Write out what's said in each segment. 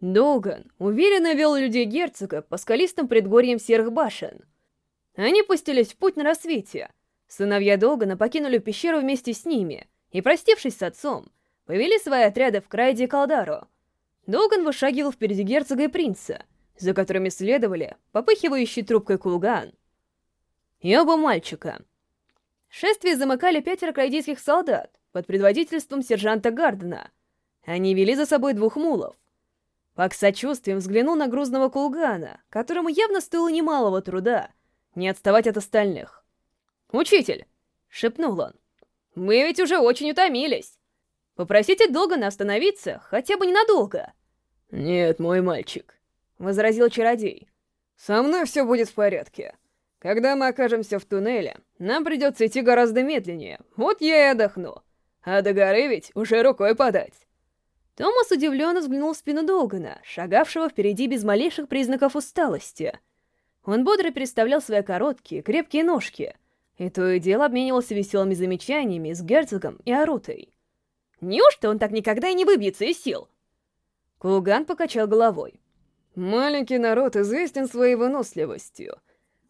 Долган уверенно вел людей герцога по скалистым предгорьям серых башен. Они пустились в путь на рассвете. Сыновья Долгана покинули пещеру вместе с ними и, простившись с отцом, повели свои отряды в Крайде и Калдару. Долган вышагивал впереди герцога и принца, за которыми следовали попыхивающий трубкой кулган и оба мальчика. Шествие замыкали пятеро крайдийских солдат под предводительством сержанта Гардена. Они вели за собой двух мулов. Пак сочувствием взглянул на грузного кулгана, которому явно стоило немалого труда не отставать от остальных. «Учитель!» — шепнул он. «Мы ведь уже очень утомились. Попросите Догана остановиться, хотя бы ненадолго». «Нет, мой мальчик», — возразил чародей. «Со мной все будет в порядке. Когда мы окажемся в туннеле, нам придется идти гораздо медленнее. Вот я и отдохну. А до горы ведь уже рукой подать». Томас удивленно взглянул в спину Догана, шагавшего впереди без малейших признаков усталости. Он бодро переставлял свои короткие, крепкие ножки, и то и дело обменивался веселыми замечаниями с герцогом и Арутой. Неужто он так никогда и не выбьется из сил? Кулган покачал головой. Маленький народ известен своей выносливостью.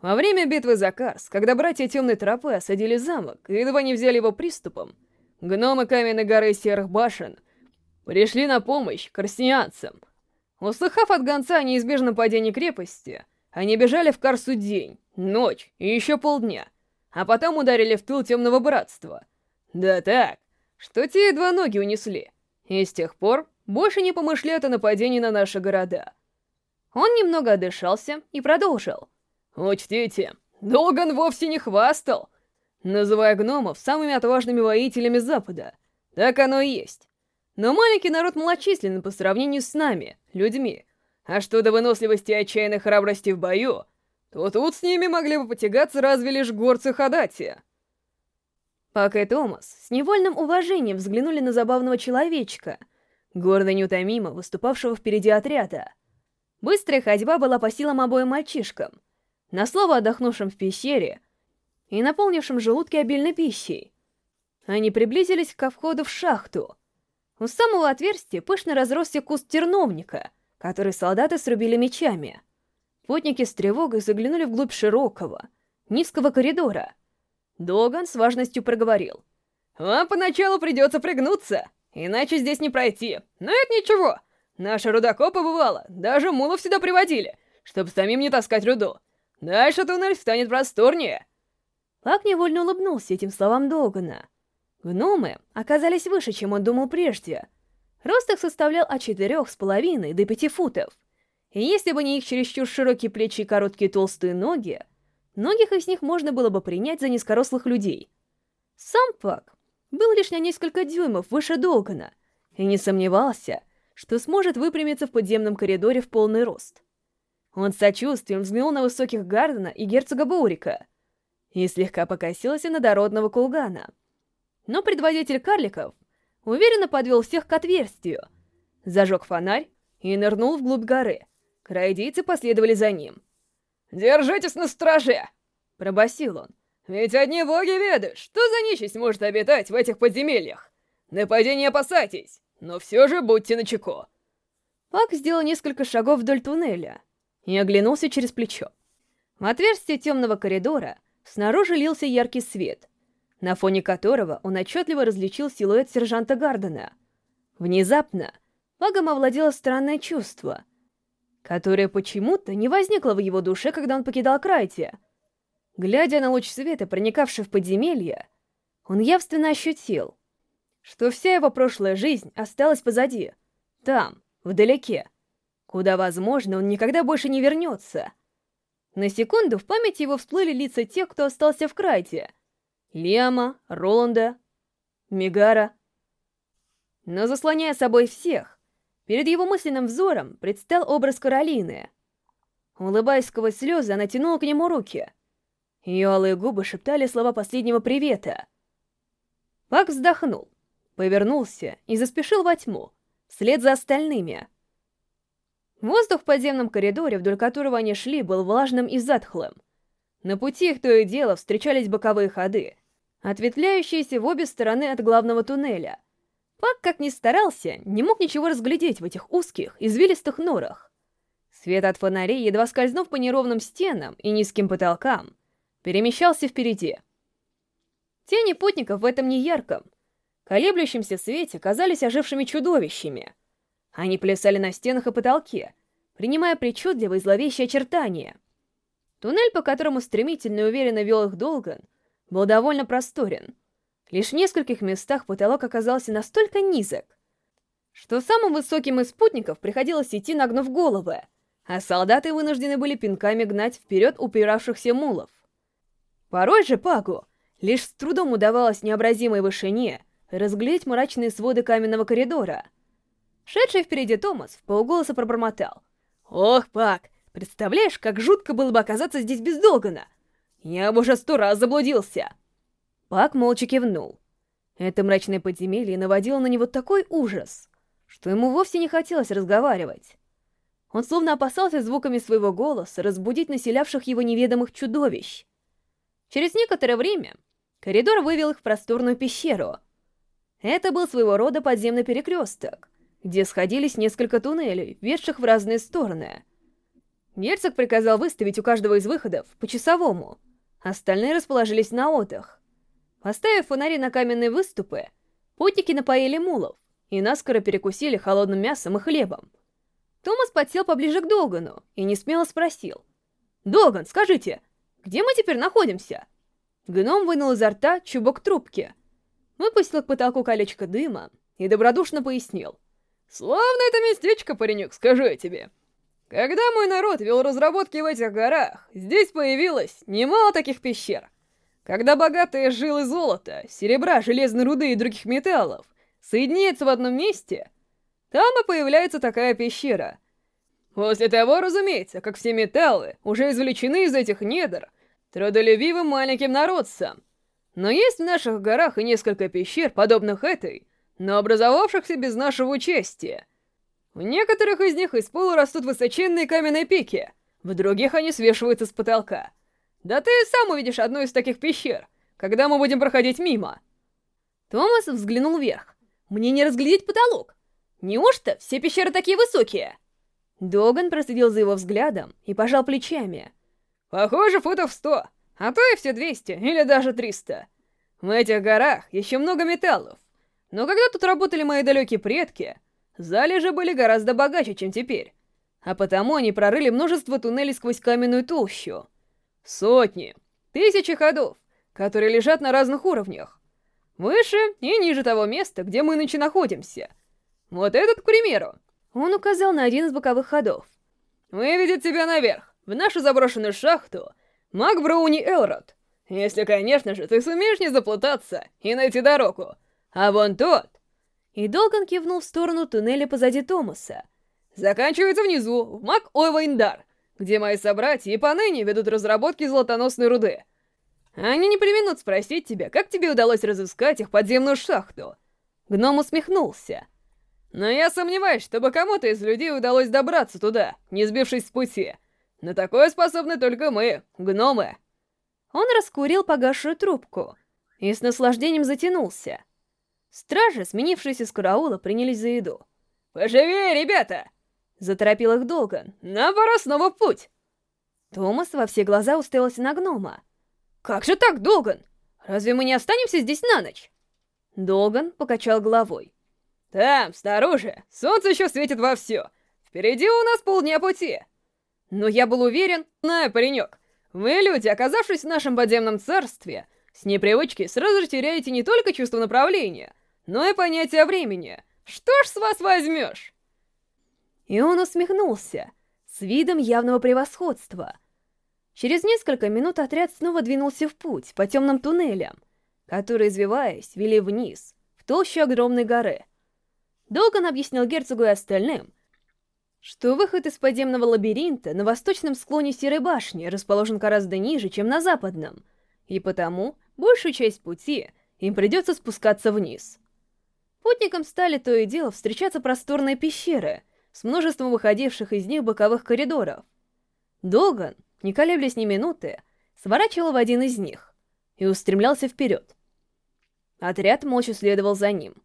Во время битвы за Карс, когда братья Темной Тропы осадили замок и едва не взяли его приступом, гномы Каменной горы Серых Башен пришли на помощь карсианцам. Услыхав от гонца о неизбежном падении крепости, они бежали в Карсу день, ночь и еще полдня, а потом ударили в тыл Темного Братства. Да так, что те едва ноги унесли, и с тех пор больше не помышляют о нападении на наши города. Он немного отдышался и продолжил. Учтите, Долган вовсе не хвастал, называя гномов самыми отважными воителями Запада. Так оно и есть. Но маленький народ малочисленен по сравнению с нами, людьми. А что до выносливости и отчаянной храбрости в бою, то тут с ними могли бы потягаться разве лишь горцы Хадати. Пак и Томас с невольным уважением взглянули на забавного человечка, гордо неутомимо выступавшего впереди отряда. Быстрая ходьба была по силам обоим мальчишкам, на слово отдохнувшим в пещере и наполнившим желудки обильной пищей. Они приблизились ко входу в шахту. У самого отверстия пышно разросся куст терновника, который солдаты срубили мечами. Путники с тревогой заглянули вглубь широкого, низкого коридора. Доган с важностью проговорил. «Вам поначалу придется пригнуться, иначе здесь не пройти. Но это ничего. Наши рудокопы бывало, даже мулов сюда приводили, чтобы самим не таскать руду. Дальше туннель станет просторнее. Пак невольно улыбнулся этим словам Догана. Гномы оказались выше, чем он думал прежде. Рост их составлял от четырех с половиной до пяти футов. И если бы не их чересчур широкие плечи и короткие толстые ноги, многих из них можно было бы принять за низкорослых людей. Сам Пак был лишь на несколько дюймов выше Долгана и не сомневался, что сможет выпрямиться в подземном коридоре в полный рост. Он с сочувствием взглянул на высоких Гардена и герцога Боурика и слегка покосился на дородного Кулгана. Но предводитель карликов уверенно подвел всех к отверстию, зажег фонарь и нырнул вглубь горы. Крайдейцы последовали за ним. «Держитесь на страже!» — пробасил он. «Ведь одни боги ведают, что за нечисть может обитать в этих подземельях. Нападения опасайтесь, но все же будьте начеку». Пак сделал несколько шагов вдоль туннеля, и оглянулся через плечо. В отверстие темного коридора снаружи лился яркий свет, на фоне которого он отчетливо различил силуэт сержанта Гардена. Внезапно Вагом овладело странное чувство, которое почему-то не возникло в его душе, когда он покидал Крайте. Глядя на луч света, проникавший в подземелье, он явственно ощутил, что вся его прошлая жизнь осталась позади, там, вдалеке куда, возможно, он никогда больше не вернется. На секунду в памяти его всплыли лица тех, кто остался в Крайте. Лиама, Роланда, Мегара. Но заслоняя собой всех, перед его мысленным взором предстал образ Каролины. Улыбаясь сквозь слезы, она тянула к нему руки. Ее алые губы шептали слова последнего привета. Пак вздохнул, повернулся и заспешил во тьму, вслед за остальными — Воздух в подземном коридоре, вдоль которого они шли, был влажным и затхлым. На пути их то и дело встречались боковые ходы, ответвляющиеся в обе стороны от главного туннеля. Пак, как ни старался, не мог ничего разглядеть в этих узких, извилистых норах. Свет от фонарей, едва скользнув по неровным стенам и низким потолкам, перемещался впереди. Тени путников в этом неярком, колеблющемся свете казались ожившими чудовищами. Они плясали на стенах и потолке, принимая причудливые зловещие очертания. Туннель, по которому стремительно и уверенно вел их Долган, был довольно просторен. Лишь в нескольких местах потолок оказался настолько низок, что самым высоким из спутников приходилось идти нагнув головы, а солдаты вынуждены были пинками гнать вперед упиравшихся мулов. Порой же Пагу лишь с трудом удавалось необразимой вышине разглядеть мрачные своды каменного коридора. Шедший впереди Томас в полголоса пробормотал. «Ох, Пак, представляешь, как жутко было бы оказаться здесь без Долгана! Я бы уже сто раз заблудился!» Пак молча кивнул. Это мрачное подземелье наводило на него такой ужас, что ему вовсе не хотелось разговаривать. Он словно опасался звуками своего голоса разбудить населявших его неведомых чудовищ. Через некоторое время коридор вывел их в просторную пещеру. Это был своего рода подземный перекресток, где сходились несколько туннелей, ведших в разные стороны. Герцог приказал выставить у каждого из выходов по часовому. Остальные расположились на отдых. Поставив фонари на каменные выступы, путники напоили мулов и наскоро перекусили холодным мясом и хлебом. Томас подсел поближе к Догану и несмело спросил. «Доган, скажите, где мы теперь находимся?» Гном вынул изо рта чубок трубки, выпустил к потолку колечко дыма и добродушно пояснил. «Славное это местечко, паренек, скажу я тебе. Когда мой народ вел разработки в этих горах, здесь появилось немало таких пещер. Когда богатые жилы золота, серебра, железной руды и других металлов соединяются в одном месте, там и появляется такая пещера. После того, разумеется, как все металлы уже извлечены из этих недр трудолюбивым маленьким народцам. Но есть в наших горах и несколько пещер, подобных этой, но образовавшихся без нашего участия. В некоторых из них из пола растут высоченные каменные пики, в других они свешиваются с потолка. Да ты сам увидишь одну из таких пещер, когда мы будем проходить мимо. Томас взглянул вверх. Мне не разглядеть потолок. Неужто все пещеры такие высокие? Доган проследил за его взглядом и пожал плечами. Похоже, футов сто, а то и все двести, или даже триста. В этих горах еще много металлов. Но когда тут работали мои далекие предки, залежи были гораздо богаче, чем теперь. А потому они прорыли множество туннелей сквозь каменную толщу. Сотни, тысячи ходов, которые лежат на разных уровнях. Выше и ниже того места, где мы нынче находимся. Вот этот, к примеру. Он указал на один из боковых ходов. Выведет тебя наверх, в нашу заброшенную шахту, маг Броуни Элрод. Если, конечно же, ты сумеешь не заплутаться и найти дорогу. А вон тот... И Долган кивнул в сторону туннеля позади Томаса. Заканчивается внизу, в маг Ойвайндар где мои собратья и поныне ведут разработки золотоносной руды. Они не применут спросить тебя, как тебе удалось разыскать их подземную шахту. Гном усмехнулся. Но я сомневаюсь, чтобы кому-то из людей удалось добраться туда, не сбившись с пути. На такое способны только мы, гномы. Он раскурил погасшую трубку и с наслаждением затянулся. Стражи, сменившиеся с караула, принялись за еду. «Поживее, ребята!» Заторопил их Долган. «Нам пора снова в путь!» Томас во все глаза уставился на гнома. «Как же так, Долган? Разве мы не останемся здесь на ночь?» Долган покачал головой. «Там, снаружи, солнце еще светит вовсю. Впереди у нас полдня пути. Но я был уверен, знаю, паренек, вы, люди, оказавшись в нашем подземном царстве, с непривычки сразу же теряете не только чувство направления, но и понятие времени. Что ж с вас возьмешь?» И он усмехнулся, с видом явного превосходства. Через несколько минут отряд снова двинулся в путь по темным туннелям, которые, извиваясь, вели вниз, в толщу огромной горы. Долган объяснил герцогу и остальным, что выход из подземного лабиринта на восточном склоне Серой башни расположен гораздо ниже, чем на западном, и потому большую часть пути им придется спускаться вниз. Путникам стали то и дело встречаться просторные пещеры — с множеством выходивших из них боковых коридоров. Доган, не колеблясь ни минуты, сворачивал в один из них и устремлялся вперед. Отряд молча следовал за ним.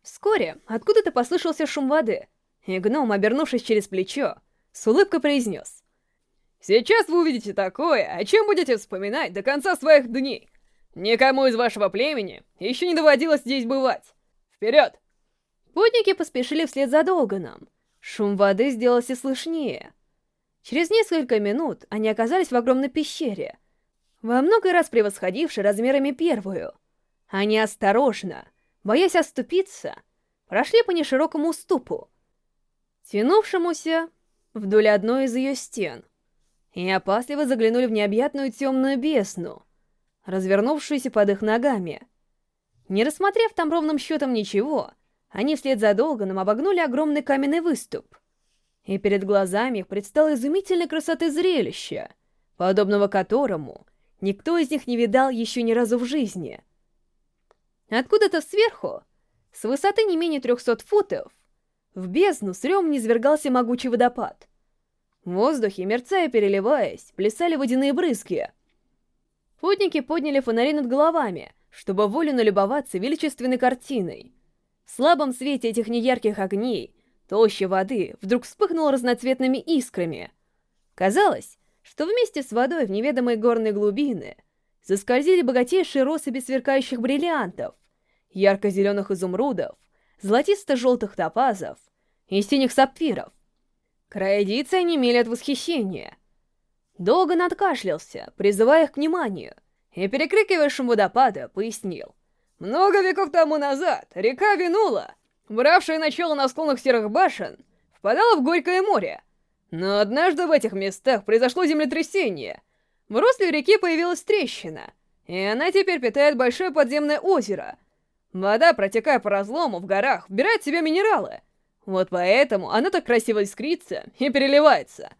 Вскоре откуда-то послышался шум воды, и гном, обернувшись через плечо, с улыбкой произнес. «Сейчас вы увидите такое, о чем будете вспоминать до конца своих дней. Никому из вашего племени еще не доводилось здесь бывать. Вперед!» Путники поспешили вслед за Долганом. Шум воды сделался слышнее. Через несколько минут они оказались в огромной пещере, во много раз превосходившей размерами первую. Они осторожно, боясь оступиться, прошли по неширокому уступу, тянувшемуся вдоль одной из ее стен, и опасливо заглянули в необъятную темную бездну, развернувшуюся под их ногами. Не рассмотрев там ровным счетом ничего, они вслед за Долганом обогнули огромный каменный выступ, и перед глазами их предстало изумительной красоты зрелище, подобного которому никто из них не видал еще ни разу в жизни. Откуда-то сверху, с высоты не менее трехсот футов, в бездну с ревом низвергался могучий водопад. В воздухе, мерцая и переливаясь, плясали водяные брызги. Путники подняли фонари над головами, чтобы волю налюбоваться величественной картиной. В слабом свете этих неярких огней толща воды вдруг вспыхнула разноцветными искрами. Казалось, что вместе с водой в неведомые горные глубины заскользили богатейшие россыпи сверкающих бриллиантов, ярко-зеленых изумрудов, золотисто-желтых топазов и синих сапфиров. Краедицы онемели от восхищения. Долго надкашлялся, призывая их к вниманию, и, перекрикивая шум водопада, пояснил. Много веков тому назад река Винула, бравшая начало на склонах Серых Башен, впадала в Горькое море. Но однажды в этих местах произошло землетрясение. В русле реки появилась трещина, и она теперь питает большое подземное озеро — Вода, протекая по разлому в горах, вбирает в себя минералы. Вот поэтому она так красиво искрится и переливается.